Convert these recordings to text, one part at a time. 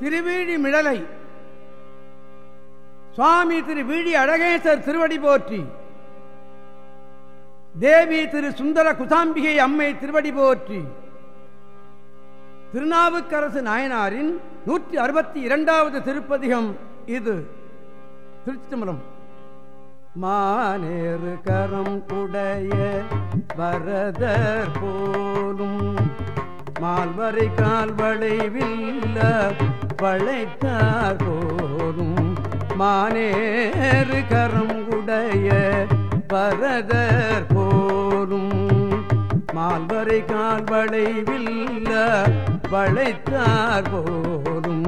திருவீழி மிடலை. சுவாமி திரு வீழி அழகேசர் திருவடி போற்றி. தேவி திரு சுந்தர குசாம்பிகை அம்மை திருவடி போற்றி. திருநாவுக்கரசு நாயனாரின் நூற்றி அறுபத்தி இரண்டாவது திருப்பதிகம் இது. திருச்சிதம்பரம் மானேறு கரம் உடைய வரதர் போலும். மால்வரை கால்வளை வளைவில்ல வளைத்தார் போலும் மானேறு கரம் உடைய வரதர் போலும் மால்வரை கால் வளைவில்ல வளைத்தார் போலும்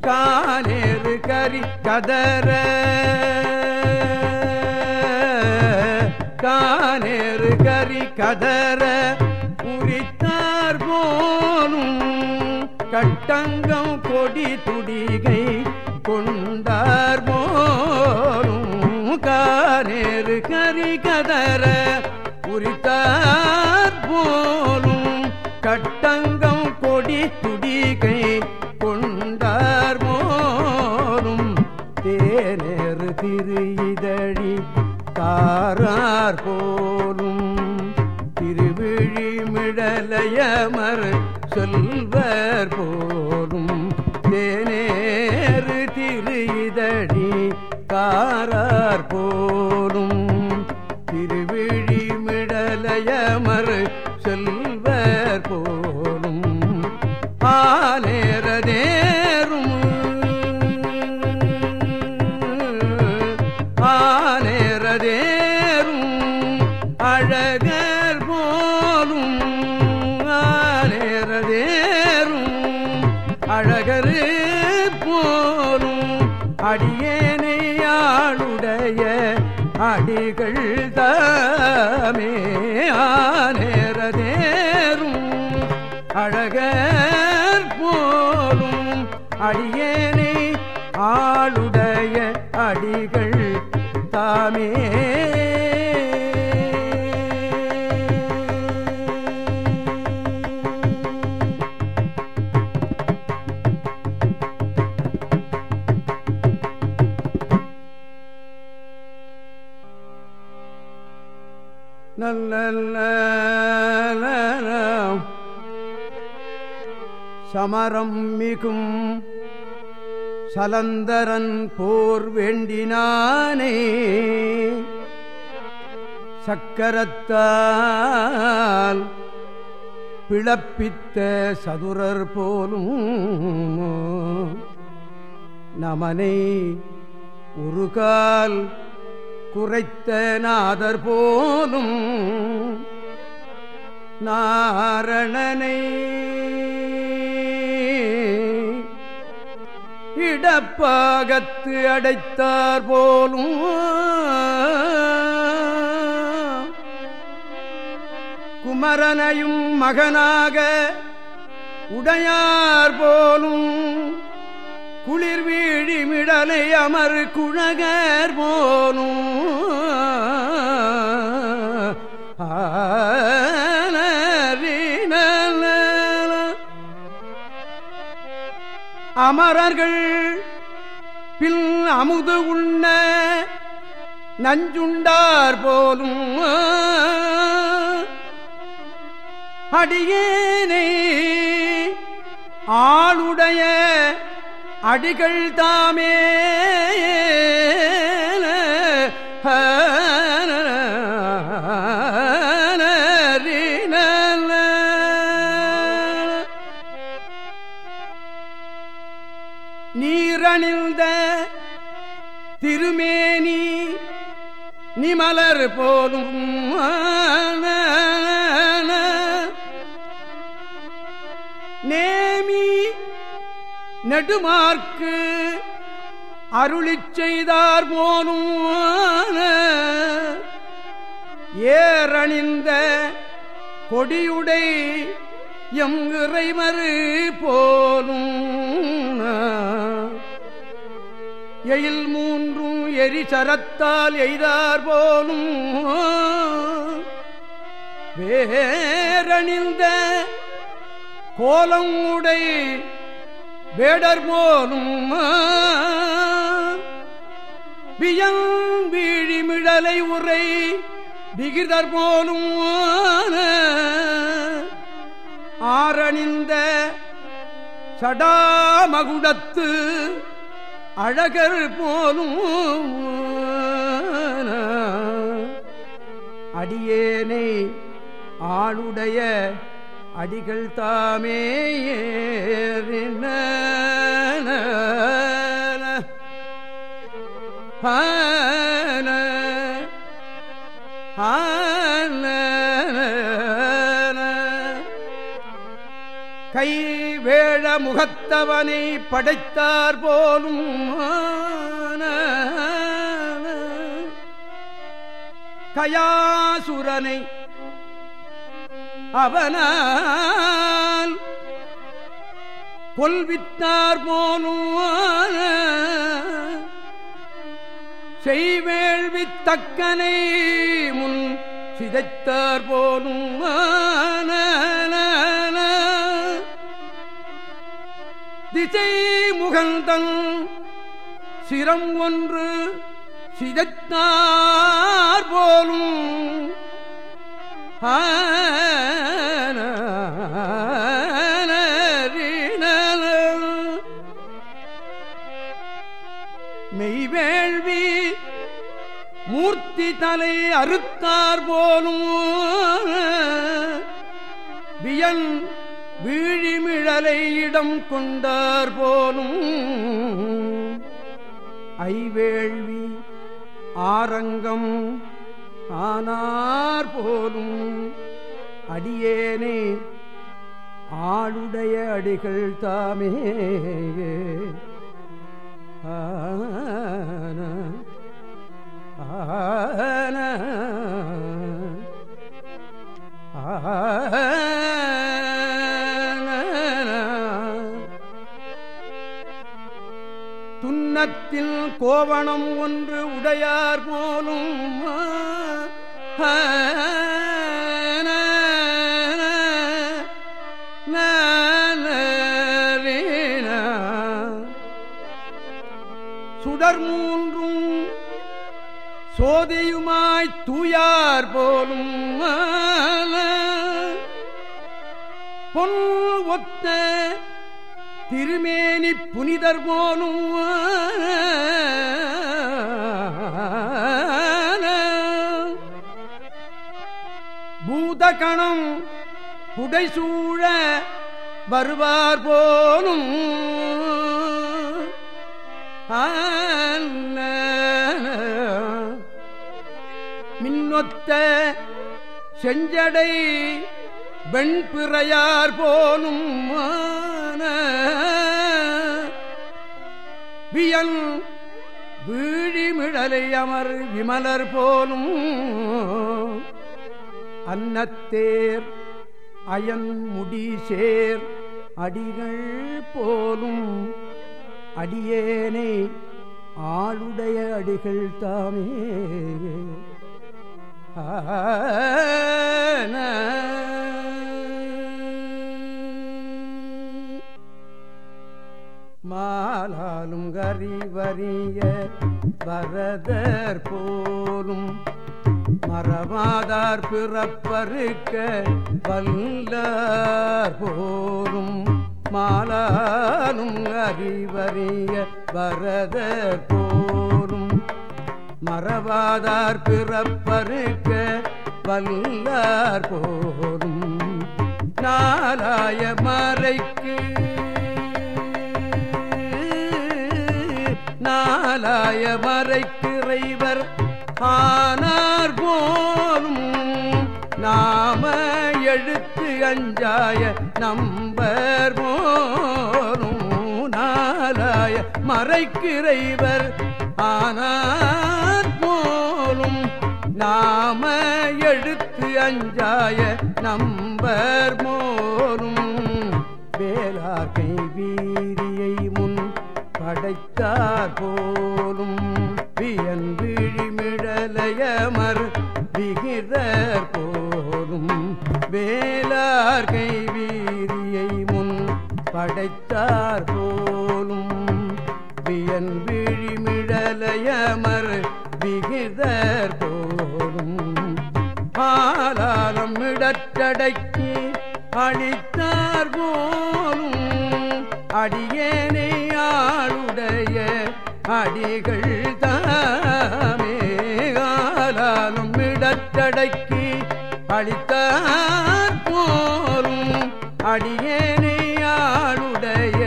காலேறு கரி கதற. காலேறு கரி கதற. உரித்தார் போலும் கட்டங்கம் கொடி துடிகை கொண்டார் போலும் காரேறு கரி கதற உரித்தார் போலும். கட்டங்கம் கொடி துடிகை கொண்டார் போலும் தேனேறு திரு இதழி தாரார் போ அடிகள் தாமே ஆனேரதேரும் அழகர் போலும் அடியேனை ஆளுடைய அடிகள் தாமே. சமரம் மிகும். சலந்தரன் போர் வேண்டினானே. சக்கரத்தால் பிளப்பித்த சதுரர் போலும் நமனை உருகால் குறைத்த நாதர் போலும். நாரணனை இடப்பாகத்து அடைத்தார் போலும். குமரனையும் மகனாக உடையார் போலும். குளிர் வீழிமிடலை அமர் குழகர் போலும். அமரர்கள் பின் அமுது உண்ண நஞ்சுண்டார் போலும் அடியேனே. ஆளுடைய அடிகள் தாமே. நீரணிந்த திருமேனி நிமலர் போலும் நேமி நெடுமார்க்கு அருளிச் செய்தார் போலும் ஏறணிந்த கொடியுடை எம் இறைமறு போலும் எயில் மூன்றும் எரிசரத்தால் எய்தார் போலும். வேரணிந்த கோலம் உடை வேடர் போலும். வியங் வீழிமிழலை உரை விகிதர் போலும். ஆரணிந்த சடாமகுடத்து அழகர் போலும் அடியேனை ஆளுடைய அடிகள் தாமே ஏறின. ஆன. கை ஏழ முகத்தவனை படைத்தார் போலும் கயாசுரனை அவனால் கொல்வித்தார் போலும் செய்வேள்வித்தக்கனை முன் சிதைத்தார் போலும் ஆன திசை முகந்தன் சிரம் ஒன்று சிதைத்தார் போலும். மெய்வேள்வி மூர்த்தி தலை அறுத்தார் போலும். வீழிமிழலை இடம் கொண்டார் போலும். ஐவேள்வி ஆரங்கம் ஆனார் போலும். அடியேனே ஆளுடைய அடிகள் தாமே. ஆன ஆன. துன்னத்தில் கோவணம் ஒன்று உடையார் போலும். சுடர் மூன்றும் சோதியுமாய் தூயார் போலும். பொன் ஒத்த திருமேனி புனிதர் போனும் பூதகணம் புடைசூழ வருவார் போனும் மின்னொத்த செஞ்சடை வெண்பிறையார் போனும் போலும் வியல் வீழிமிழலை அமர் விமலர் போலும் அன்னத்தேர் அயன் முடி அடிகள் போலும் அடியேனே ஆளுடைய அடிகள் தாமே. ஆன மாலாலும் கரிவரிய வரதர் போலும் மரமாதார் பிறப்பருக்க வல்லார் போலும் மாலாலும் அறிவறிய வரதர் போலும் மரவாதார் பிறப்பருக்க வல்லார் போலும் நாளாய மறைக்கு ஆலாய மறைக்கிறைவர் ஆனார் போலும் நாம எழுத்து அஞ்சாய நம்பர் போலும் நாலாய மறைக்கிறைவர் ஆனார் போலும் நாம எழுத்து அஞ்சாய நம்பர் போலும் வேளார் கைவீரி படைத்தார் போலும் வியன் விகிதர் போலும் வேளார் கை வீரியை முன் படைத்தார் போலும் வியன் விழிமிழலையமர் விகிதர் போலும். ஆலாலம் இடற்றடக்கி அழித்தார் போலும் அடியேனை ஆளுடைய அடிகள் தாமேகாலும் ஆலாலும் இடற்றடக்கி அளித்தார் போலும் அடியேனை ஆளுடைய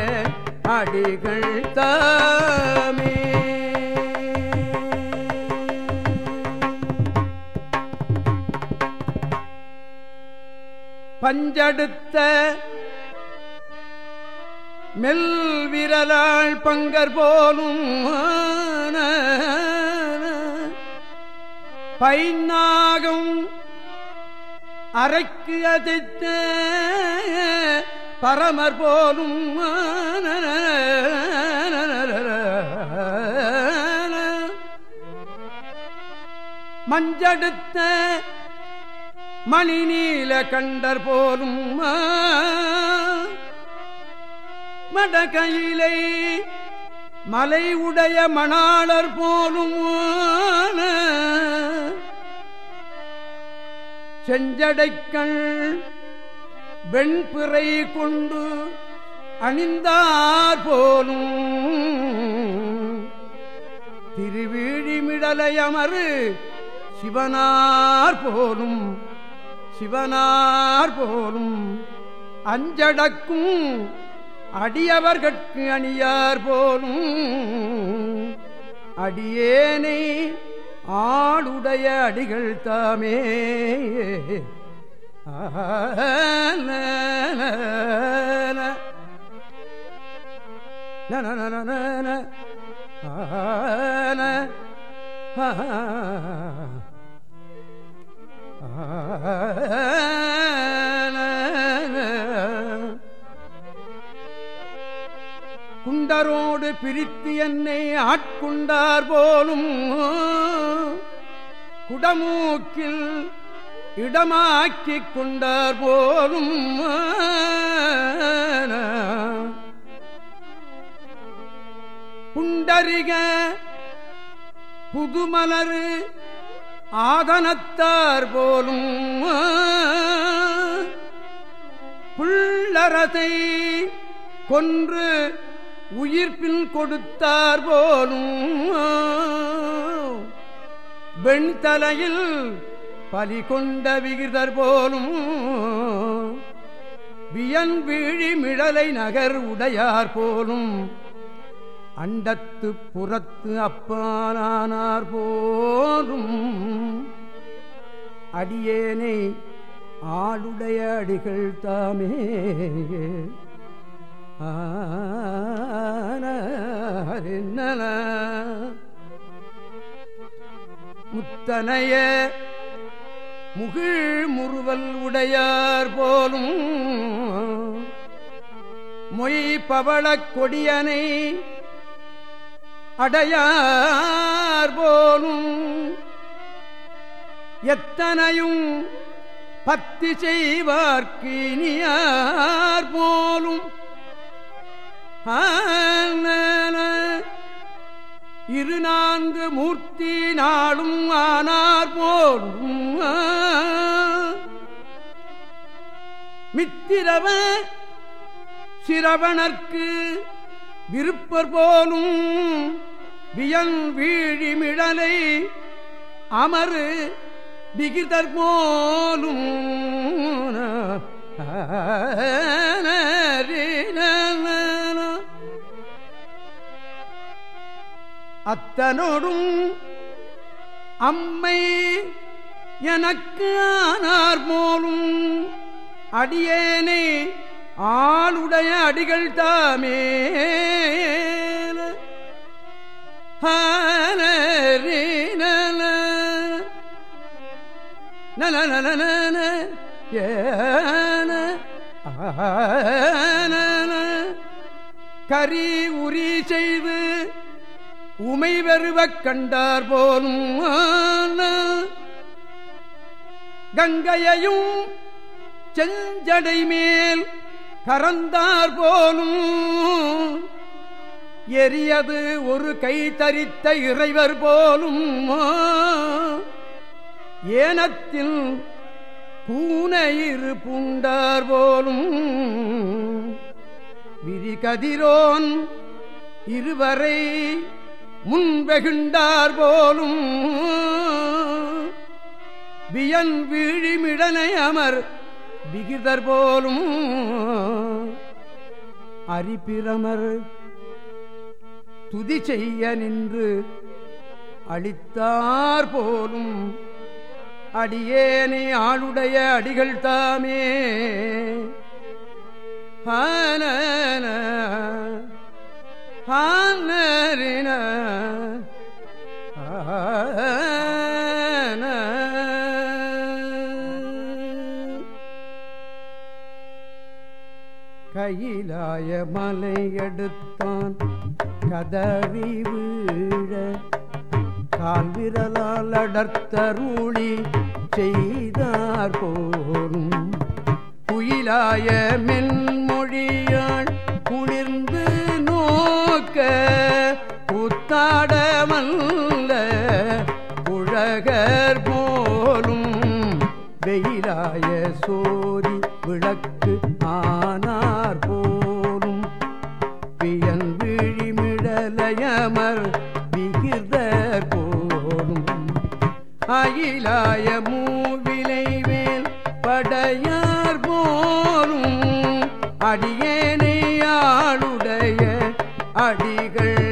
அடிகள் தாமே. பஞ்சடுத்த மெல் விரலாள் பங்கர் போலும் பைநாகம் அரைக்கு அதித்த பரமர் போலும் மஞ்சடுத்த மணி நீல கண்டர் போலும் மடகையிலை மலை உடைய மணாளர் போலும் செஞ்சடைக்கள் வெண்பிறை கொண்டு அணிந்தார் போலும். திருவிழிமிடலையமரு சிவனார் போலும் சிவனார் போலும். அஞ்சடக்கும் அடியவர்கட்கு அணியார் போலும் அடியேனை ஆளுடைய அடிகள் தாமே. குண்டரோடு பிரித்து என்னை ஆட்கொண்டார் போலும். குடமூக்கில் இடமாக்கிக் கொண்டார் போலும். புண்டறிக புதுமலர் ஆதனத்தார் போலும். புள்ளரதை கொன்று உயிர்ப்பில் கொடுத்தார் போலும். வெண்தலையில் பலி கொண்ட விகிதர் போலும். வியன் வீழி மிழலை நகர் உடையார் போலும். அண்டத்து புறத்து அப்பாலானார் போலும். அடியேனை ஆளுடைய அடிகள் தாமே. முத்தனைய முகிழ் முறுவல் உடையார் போலும். மொய் பவளக் கொடியனை அடையார் போலும். எத்தனையும் பத்தி செய்வார்க்கு இனியார் போலும். இரு நான்கு மூர்த்தி நாளும் ஆனார் போலும் மித்திரவ சிரவணர்க்கு விருப்பர் போலும் வியன் வீழிமிழலை அமரு விகிதர் போலும். அத்தனோடும் அம்மை எனக்கு ஆனார் போலும் அடியேனே ஆளுடைய அடிகள் தாமே நல நல ஏன கரி உரி செய்து உமை வெறுவக் கண்டார் போலும் கங்கையையும் செஞ்சடை மேல் கறந்தார் போலும் எரியது ஒரு கை தரித்த இறைவர் போலும் ஏனத்தில் பூனையிரு பூண்டார் போலும் விரிகதிரோன் இருவரை முன்வெகுண்டார் போலும் வியன் வீழிமிடனை அமர் விகிதர் போலும் அரிப்பிரமர் துதி செய்ய நின்று அளித்தார் போலும் அடியேனை ஆளுடைய அடிகள் தாமே. ஹான ஹானரின கையிலாய மலை எடுத்தான் கதறி வீழ. கால் விரலால் அடர்த்தருளி செய்தார் போரும். குயிலாய மென்மொழியான் நோக்க புத்தாடமல்ல உழகர் போலும் வெயிலாய சோதி விளக்கு ஆனார் போலும். பியன் விழிமிடலயமர் விகிதர் போலும் அயிலாய மூவிலை மேல் படையார் போலும் அடியேனே ஆளுடைய அடிகள்